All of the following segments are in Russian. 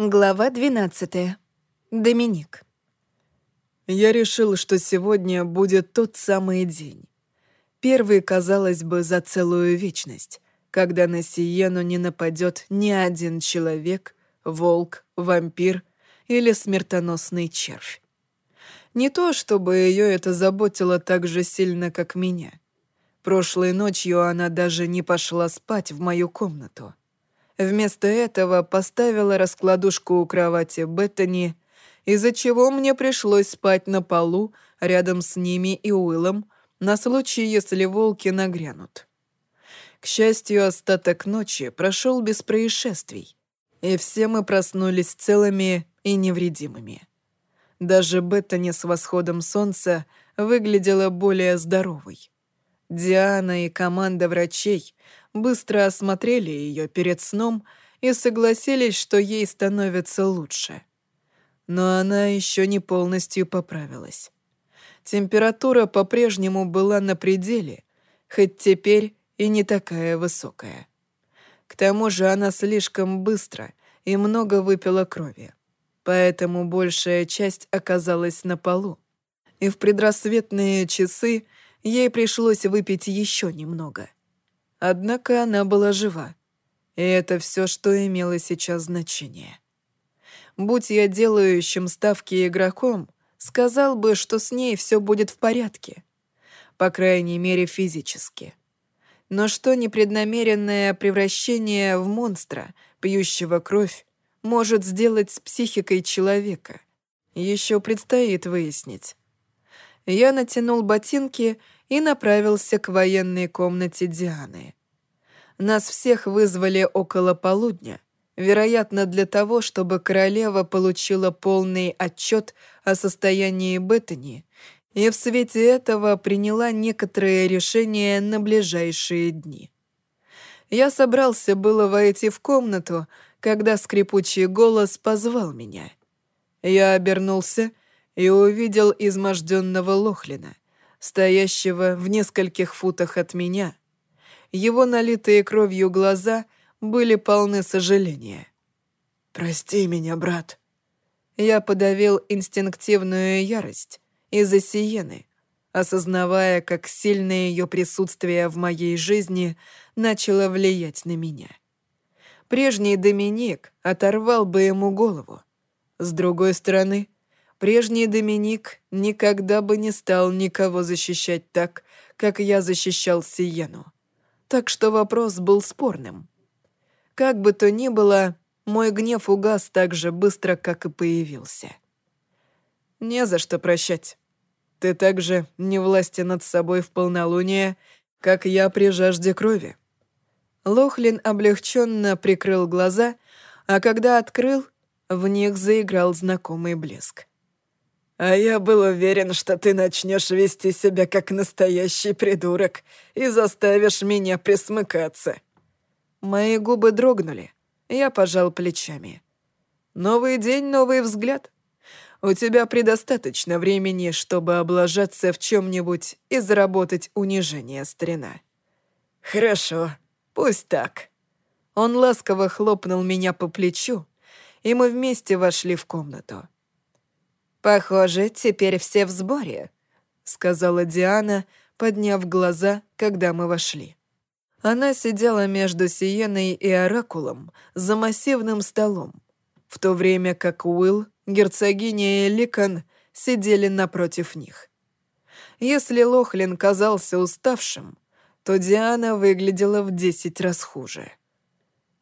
Глава 12. Доминик. Я решил, что сегодня будет тот самый день. Первый, казалось бы, за целую вечность, когда на Сиену не нападет ни один человек, волк, вампир или смертоносный червь. Не то, чтобы ее это заботило так же сильно, как меня. Прошлой ночью она даже не пошла спать в мою комнату. Вместо этого поставила раскладушку у кровати Беттани, из-за чего мне пришлось спать на полу рядом с ними и Уиллом на случай, если волки нагрянут. К счастью, остаток ночи прошел без происшествий, и все мы проснулись целыми и невредимыми. Даже Беттани с восходом солнца выглядела более здоровой. Диана и команда врачей быстро осмотрели ее перед сном и согласились, что ей становится лучше. Но она еще не полностью поправилась. Температура по-прежнему была на пределе, хоть теперь и не такая высокая. К тому же она слишком быстро и много выпила крови, поэтому большая часть оказалась на полу. И в предрассветные часы ей пришлось выпить еще немного. Однако она была жива, и это все, что имело сейчас значение. Будь я делающим ставки игроком, сказал бы, что с ней все будет в порядке. По крайней мере, физически. Но что непреднамеренное превращение в монстра, пьющего кровь, может сделать с психикой человека? Еще предстоит выяснить. Я натянул ботинки и направился к военной комнате Дианы. Нас всех вызвали около полудня, вероятно, для того, чтобы королева получила полный отчет о состоянии Беттани и в свете этого приняла некоторые решения на ближайшие дни. Я собрался было войти в комнату, когда скрипучий голос позвал меня. Я обернулся и увидел изможденного Лохлина, стоящего в нескольких футах от меня. Его налитые кровью глаза были полны сожаления. «Прости меня, брат». Я подавил инстинктивную ярость из-за Сиены, осознавая, как сильно ее присутствие в моей жизни начало влиять на меня. Прежний Доминик оторвал бы ему голову. С другой стороны, Прежний Доминик никогда бы не стал никого защищать так, как я защищал Сиену. Так что вопрос был спорным. Как бы то ни было, мой гнев угас так же быстро, как и появился. Не за что прощать. Ты также не власти над собой в полнолуние, как я при жажде крови. Лохлин облегченно прикрыл глаза, а когда открыл, в них заиграл знакомый блеск. А я был уверен, что ты начнешь вести себя как настоящий придурок и заставишь меня присмыкаться». Мои губы дрогнули. Я пожал плечами. «Новый день, новый взгляд. У тебя предостаточно времени, чтобы облажаться в чем-нибудь и заработать унижение, старина». «Хорошо, пусть так». Он ласково хлопнул меня по плечу, и мы вместе вошли в комнату. «Похоже, теперь все в сборе», — сказала Диана, подняв глаза, когда мы вошли. Она сидела между Сиеной и Оракулом за массивным столом, в то время как Уилл, герцогиня и Ликон сидели напротив них. Если Лохлин казался уставшим, то Диана выглядела в десять раз хуже.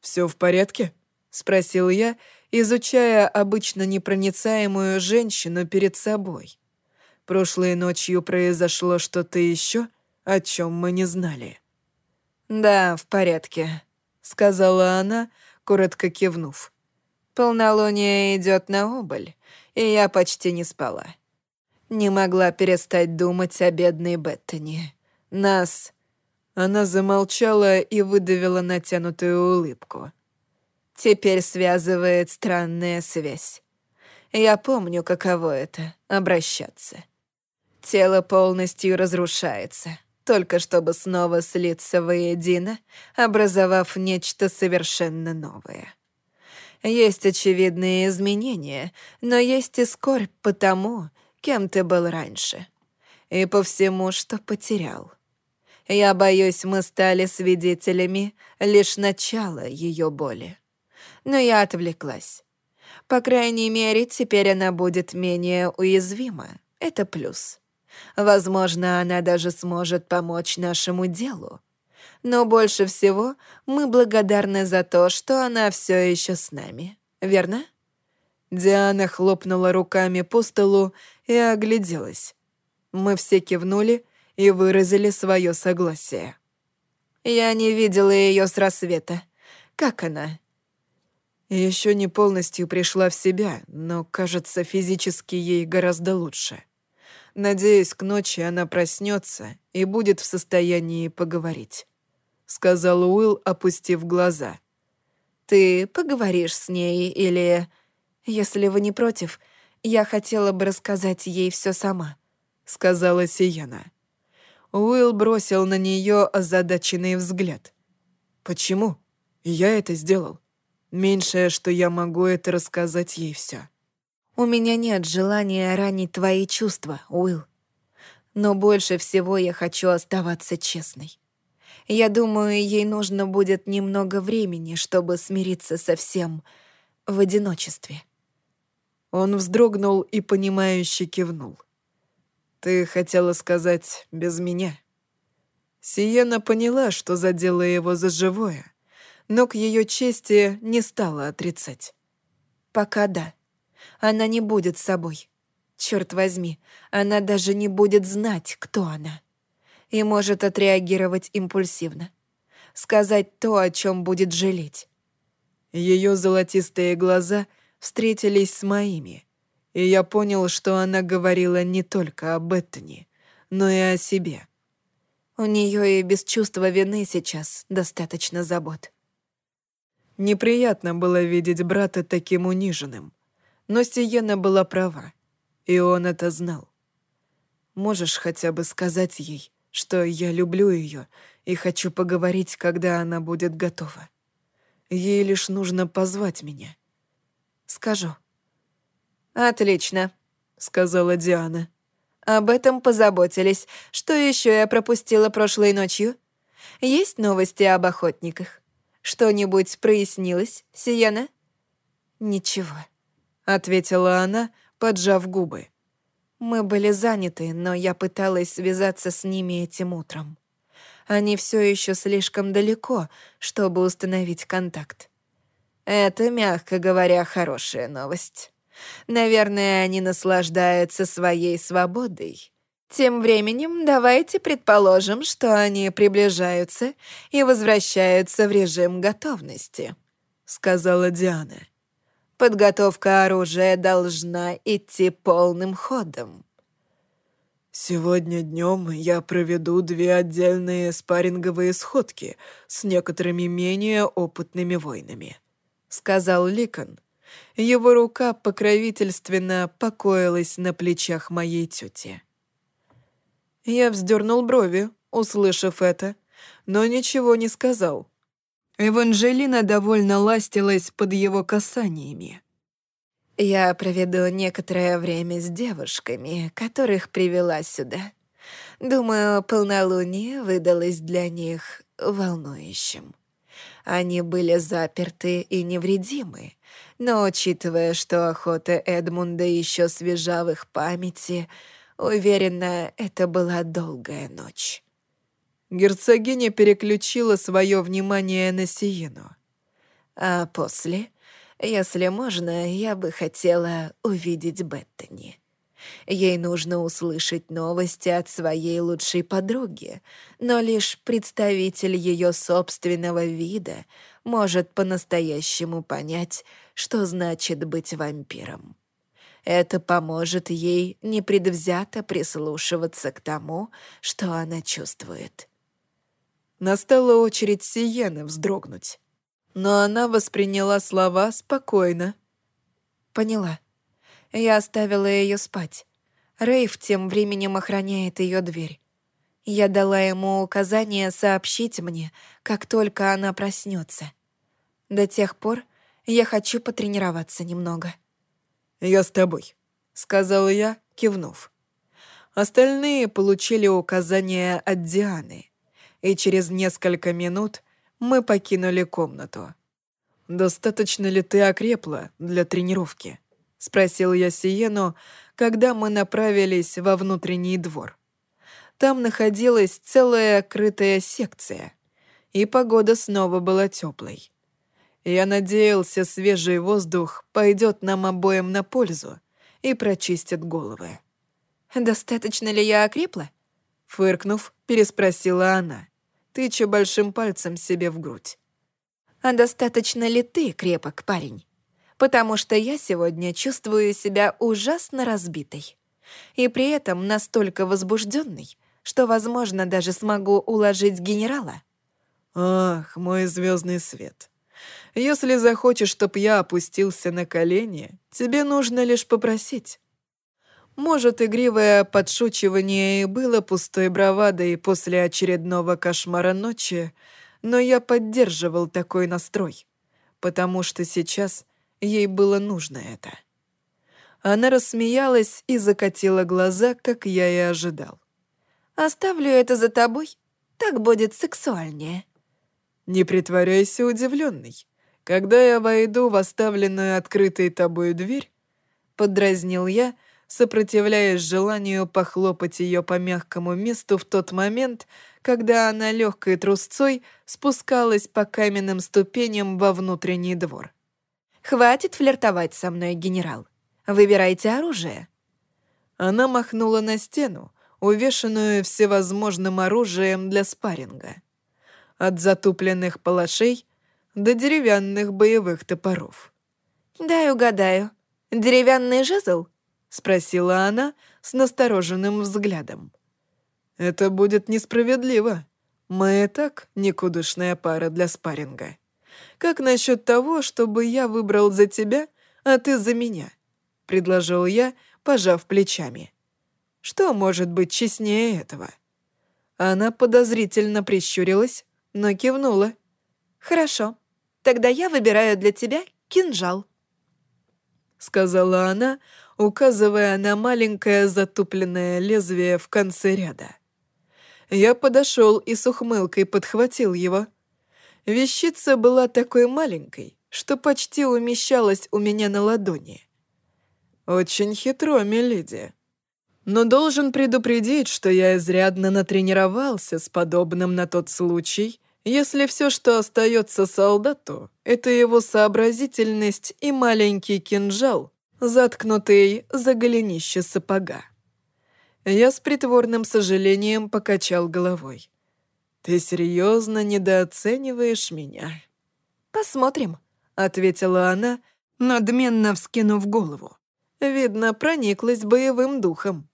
«Все в порядке?» — спросил я, изучая обычно непроницаемую женщину перед собой. Прошлой ночью произошло что-то еще, о чем мы не знали. «Да, в порядке», — сказала она, коротко кивнув. «Полнолуние идет на убыль, и я почти не спала. Не могла перестать думать о бедной Беттани. Нас...» Она замолчала и выдавила натянутую улыбку теперь связывает странная связь. Я помню, каково это — обращаться. Тело полностью разрушается, только чтобы снова слиться воедино, образовав нечто совершенно новое. Есть очевидные изменения, но есть и скорбь по тому, кем ты был раньше. И по всему, что потерял. Я боюсь, мы стали свидетелями лишь начала ее боли. Но я отвлеклась. По крайней мере, теперь она будет менее уязвима. Это плюс. Возможно, она даже сможет помочь нашему делу. Но больше всего мы благодарны за то, что она все еще с нами. Верно? Диана хлопнула руками по столу и огляделась. Мы все кивнули и выразили свое согласие. Я не видела ее с рассвета. Как она? Еще не полностью пришла в себя, но, кажется, физически ей гораздо лучше. Надеюсь, к ночи она проснется и будет в состоянии поговорить», — сказал Уилл, опустив глаза. «Ты поговоришь с ней или...» «Если вы не против, я хотела бы рассказать ей все сама», — сказала Сиена. Уилл бросил на нее озадаченный взгляд. «Почему? Я это сделал. Меньшее, что я могу, это рассказать ей все. У меня нет желания ранить твои чувства, Уилл. Но больше всего я хочу оставаться честной. Я думаю, ей нужно будет немного времени, чтобы смириться со всем в одиночестве». Он вздрогнул и понимающе кивнул. «Ты хотела сказать «без меня»?» Сиена поняла, что задела его за живое, но к ее чести не стала отрицать. «Пока да», она не будет собой. Черт возьми, она даже не будет знать, кто она. И может отреагировать импульсивно. Сказать то, о чем будет жалеть. Ее золотистые глаза встретились с моими, и я понял, что она говорила не только об Эттоне, но и о себе. У нее и без чувства вины сейчас достаточно забот. Неприятно было видеть брата таким униженным. Но Сиена была права, и он это знал. Можешь хотя бы сказать ей, что я люблю ее и хочу поговорить, когда она будет готова. Ей лишь нужно позвать меня. Скажу. «Отлично», — сказала Диана. «Об этом позаботились. Что еще я пропустила прошлой ночью? Есть новости об охотниках? Что-нибудь прояснилось, Сиена?» «Ничего», ответила она, поджав губы. Мы были заняты, но я пыталась связаться с ними этим утром. Они все еще слишком далеко, чтобы установить контакт. Это, мягко говоря, хорошая новость. Наверное, они наслаждаются своей свободой. Тем временем давайте предположим, что они приближаются и возвращаются в режим готовности, сказала Диана. Подготовка оружия должна идти полным ходом. «Сегодня днем я проведу две отдельные спарринговые сходки с некоторыми менее опытными воинами», — сказал Ликон. Его рука покровительственно покоилась на плечах моей тети. Я вздернул брови, услышав это, но ничего не сказал. Эванжелина довольно ластилась под его касаниями. «Я проведу некоторое время с девушками, которых привела сюда. Думаю, полнолуние выдалось для них волнующим. Они были заперты и невредимы, но, учитывая, что охота Эдмунда еще свежа в их памяти, уверена, это была долгая ночь». Герцогиня переключила свое внимание на Сиену. «А после, если можно, я бы хотела увидеть Беттани. Ей нужно услышать новости от своей лучшей подруги, но лишь представитель ее собственного вида может по-настоящему понять, что значит быть вампиром. Это поможет ей непредвзято прислушиваться к тому, что она чувствует. Настала очередь Сиены вздрогнуть. Но она восприняла слова спокойно. «Поняла. Я оставила ее спать. Рейв тем временем охраняет ее дверь. Я дала ему указание сообщить мне, как только она проснется. До тех пор Я хочу потренироваться немного». «Я с тобой», — сказала я, кивнув. Остальные получили указания от Дианы, и через несколько минут мы покинули комнату. «Достаточно ли ты окрепла для тренировки?» — спросил я Сиену, когда мы направились во внутренний двор. Там находилась целая крытая секция, и погода снова была теплой. Я надеялся, свежий воздух пойдет нам обоим на пользу и прочистит головы. «Достаточно ли я окрепла?» Фыркнув, переспросила она, тыча большим пальцем себе в грудь. «А достаточно ли ты крепок, парень? Потому что я сегодня чувствую себя ужасно разбитой. И при этом настолько возбужденной, что, возможно, даже смогу уложить генерала». «Ах, мой звездный свет. Если захочешь, чтоб я опустился на колени, тебе нужно лишь попросить». Может, игривое подшучивание и было пустой бравадой после очередного кошмара ночи, но я поддерживал такой настрой, потому что сейчас ей было нужно это. Она рассмеялась и закатила глаза, как я и ожидал. «Оставлю это за тобой, так будет сексуальнее». «Не притворяйся удивленной. Когда я войду в оставленную открытой тобой дверь», — подразнил я, — сопротивляясь желанию похлопать ее по мягкому месту в тот момент, когда она легкой трусцой спускалась по каменным ступеням во внутренний двор. «Хватит флиртовать со мной, генерал. Выбирайте оружие». Она махнула на стену, увешанную всевозможным оружием для спарринга. От затупленных палашей до деревянных боевых топоров. «Дай угадаю. Деревянный жезл?» — спросила она с настороженным взглядом. «Это будет несправедливо. Мы и так никудышная пара для спарринга. Как насчет того, чтобы я выбрал за тебя, а ты за меня?» — предложил я, пожав плечами. «Что может быть честнее этого?» Она подозрительно прищурилась, но кивнула. «Хорошо, тогда я выбираю для тебя кинжал», — сказала она, указывая на маленькое затупленное лезвие в конце ряда. Я подошел и с ухмылкой подхватил его. Вещица была такой маленькой, что почти умещалась у меня на ладони. Очень хитро, миледи. Но должен предупредить, что я изрядно натренировался с подобным на тот случай, если все, что остается солдату, это его сообразительность и маленький кинжал, заткнутый за голенище сапога. Я с притворным сожалением покачал головой. «Ты серьезно недооцениваешь меня?» «Посмотрим», — ответила она, надменно вскинув голову. Видно, прониклась боевым духом.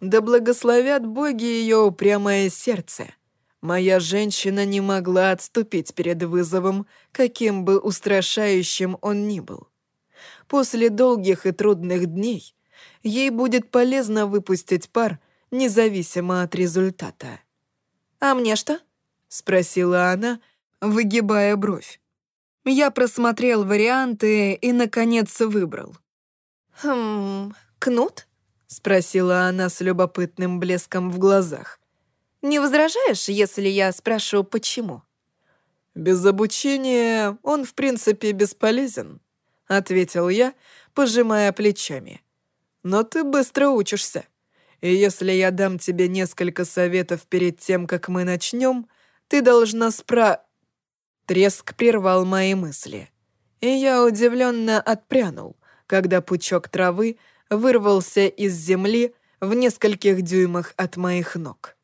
Да благословят боги ее упрямое сердце. Моя женщина не могла отступить перед вызовом, каким бы устрашающим он ни был. После долгих и трудных дней ей будет полезно выпустить пар, независимо от результата. «А мне что?» — спросила она, выгибая бровь. Я просмотрел варианты и, наконец, выбрал. «Хм... Кнут?» — спросила она с любопытным блеском в глазах. «Не возражаешь, если я спрошу, почему?» «Без обучения он, в принципе, бесполезен», — ответил я, пожимая плечами. «Но ты быстро учишься. И если я дам тебе несколько советов перед тем, как мы начнем, ты должна спра...» Треск прервал мои мысли, и я удивленно отпрянул, когда пучок травы вырвался из земли в нескольких дюймах от моих ног.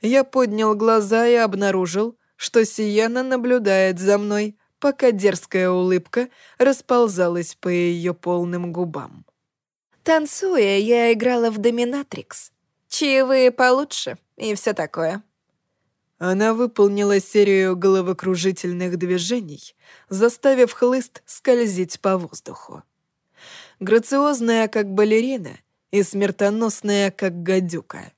Я поднял глаза и обнаружил, что Сиена наблюдает за мной, пока дерзкая улыбка расползалась по ее полным губам. «Танцуя, я играла в доминатрикс. Чаевые получше и все такое». Она выполнила серию головокружительных движений, заставив хлыст скользить по воздуху. Грациозная, как балерина, и смертоносная, как гадюка.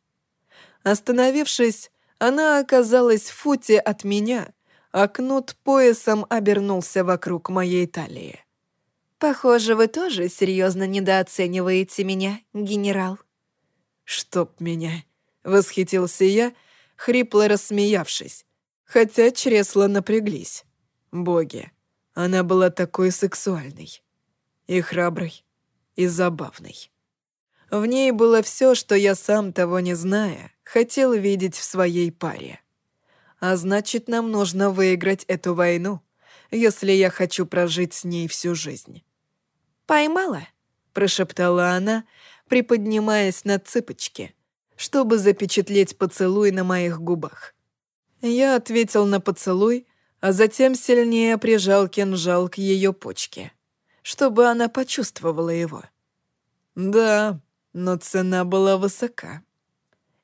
Остановившись, она оказалась в футе от меня — а кнут поясом обернулся вокруг моей талии. «Похоже, вы тоже серьезно недооцениваете меня, генерал». «Чтоб меня!» — восхитился я, хрипло рассмеявшись, хотя чресла напряглись. Боги, она была такой сексуальной и храброй, и забавной. В ней было все, что я сам того не зная, хотел видеть в своей паре. А значит, нам нужно выиграть эту войну, если я хочу прожить с ней всю жизнь. «Поймала?» — прошептала она, приподнимаясь на цыпочки, чтобы запечатлеть поцелуй на моих губах. Я ответил на поцелуй, а затем сильнее прижал кинжал к ее почке, чтобы она почувствовала его. Да, но цена была высока.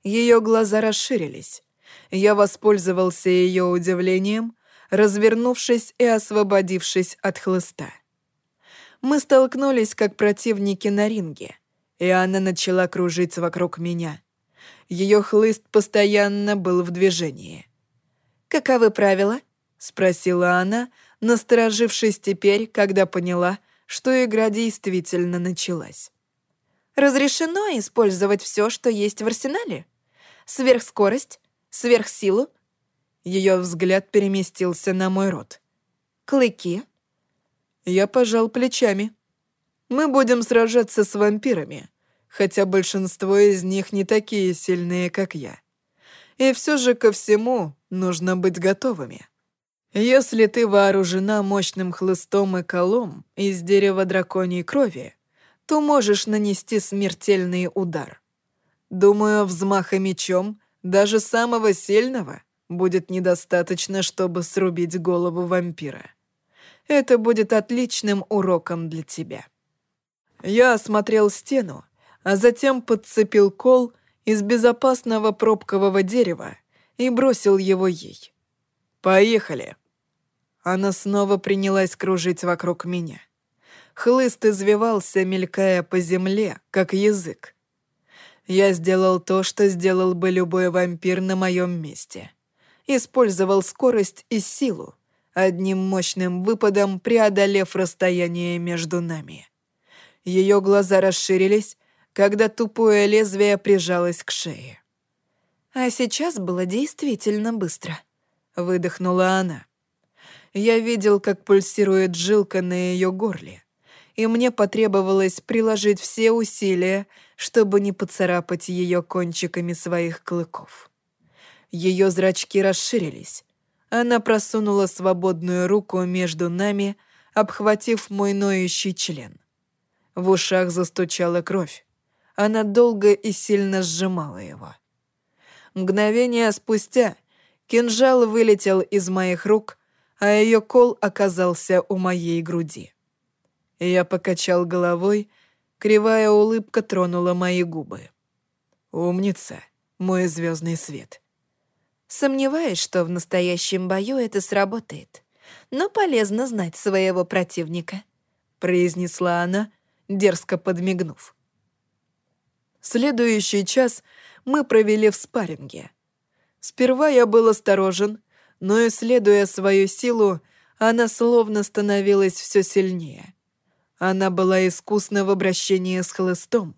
Ее глаза расширились. Я воспользовался ее удивлением, развернувшись и освободившись от хлыста. Мы столкнулись как противники на ринге, и она начала кружить вокруг меня. Ее хлыст постоянно был в движении. «Каковы правила?» — спросила она, насторожившись теперь, когда поняла, что игра действительно началась. «Разрешено использовать все, что есть в арсенале? Сверхскорость? Сверхсилу?» Ее взгляд переместился на мой рот. «Клыки?» Я пожал плечами. «Мы будем сражаться с вампирами, хотя большинство из них не такие сильные, как я. И все же ко всему нужно быть готовыми. Если ты вооружена мощным хлыстом и колом из дерева драконьей крови, то можешь нанести смертельный удар. Думаю, взмаха мечом даже самого сильного будет недостаточно, чтобы срубить голову вампира. Это будет отличным уроком для тебя. Я осмотрел стену, а затем подцепил кол из безопасного пробкового дерева и бросил его ей. «Поехали!» Она снова принялась кружить вокруг меня. Хлыст извивался, мелькая по земле, как язык. Я сделал то, что сделал бы любой вампир на моем месте. Использовал скорость и силу, одним мощным выпадом преодолев расстояние между нами. Ее глаза расширились, когда тупое лезвие прижалось к шее. «А сейчас было действительно быстро», — выдохнула она. Я видел, как пульсирует жилка на ее горле, и мне потребовалось приложить все усилия, чтобы не поцарапать ее кончиками своих клыков. Ее зрачки расширились. Она просунула свободную руку между нами, обхватив мой ноющий член. В ушах застучала кровь. Она долго и сильно сжимала его. Мгновение спустя кинжал вылетел из моих рук, а ее кол оказался у моей груди. Я покачал головой, кривая улыбка тронула мои губы. «Умница, мой звездный свет». Сомневаюсь, что в настоящем бою это сработает, но полезно знать своего противника», — произнесла она, дерзко подмигнув. Следующий час мы провели в спарринге. Сперва я был осторожен, но, исследуя свою силу, она словно становилась все сильнее. Она была искусна в обращении с хлыстом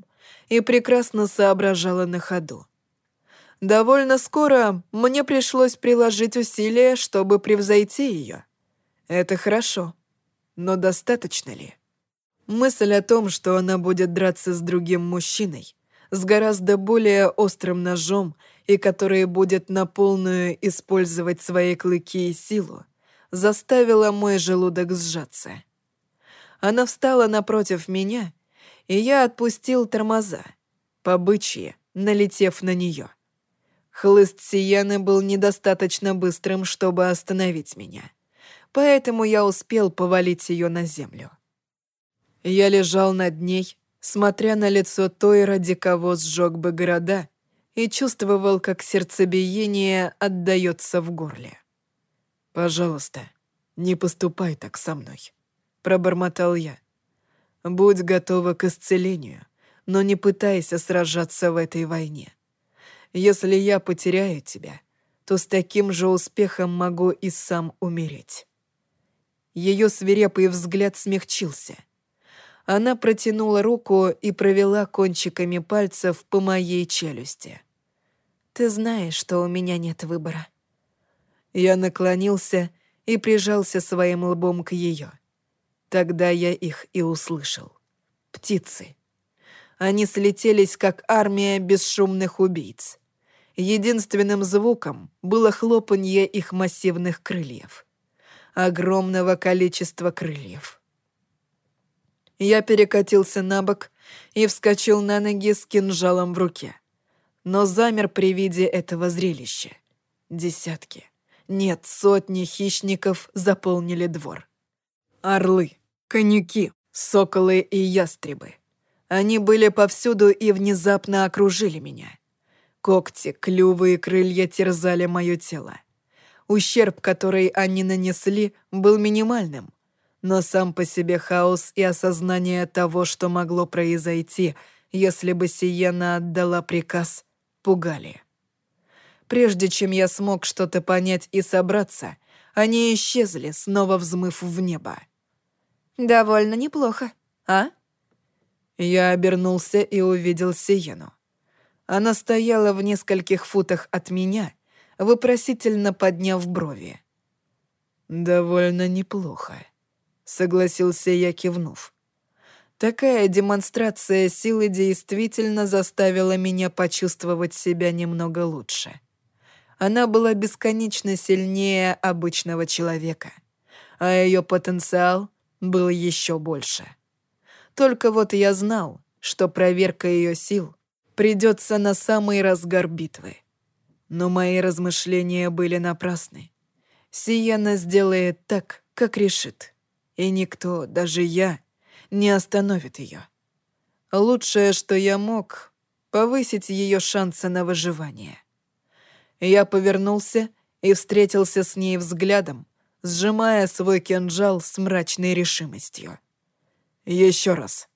и прекрасно соображала на ходу. Довольно скоро мне пришлось приложить усилия, чтобы превзойти ее. Это хорошо, но достаточно ли? Мысль о том, что она будет драться с другим мужчиной, с гораздо более острым ножом и который будет на полную использовать свои клыки и силу, заставила мой желудок сжаться. Она встала напротив меня, и я отпустил тормоза, побычье, налетев на нее. Хлыст Сияны был недостаточно быстрым, чтобы остановить меня, поэтому я успел повалить ее на землю. Я лежал над ней, смотря на лицо той, ради кого сжег бы города, и чувствовал, как сердцебиение отдается в горле. «Пожалуйста, не поступай так со мной», — пробормотал я. «Будь готова к исцелению, но не пытайся сражаться в этой войне. Если я потеряю тебя, то с таким же успехом могу и сам умереть. Ее свирепый взгляд смягчился. Она протянула руку и провела кончиками пальцев по моей челюсти. «Ты знаешь, что у меня нет выбора». Я наклонился и прижался своим лбом к ее. Тогда я их и услышал. Птицы. Они слетелись, как армия бесшумных убийц. Единственным звуком было хлопанье их массивных крыльев. Огромного количества крыльев. Я перекатился на бок и вскочил на ноги с кинжалом в руке. Но замер при виде этого зрелища. Десятки, нет, сотни хищников заполнили двор. Орлы, конюки, соколы и ястребы. Они были повсюду и внезапно окружили меня. Когти, клювы и крылья терзали мое тело. Ущерб, который они нанесли, был минимальным, но сам по себе хаос и осознание того, что могло произойти, если бы Сиена отдала приказ, пугали. Прежде чем я смог что-то понять и собраться, они исчезли, снова взмыв в небо. «Довольно неплохо, а?» Я обернулся и увидел Сиену. Она стояла в нескольких футах от меня, вопросительно подняв брови. «Довольно неплохо», — согласился я, кивнув. Такая демонстрация силы действительно заставила меня почувствовать себя немного лучше. Она была бесконечно сильнее обычного человека, а ее потенциал был еще больше. Только вот я знал, что проверка ее сил придется на самый разгар битвы. Но мои размышления были напрасны. Сиена сделает так, как решит, и никто, даже я, не остановит ее. Лучшее, что я мог, повысить ее шансы на выживание. Я повернулся и встретился с ней взглядом, сжимая свой кинжал с мрачной решимостью. Еще раз.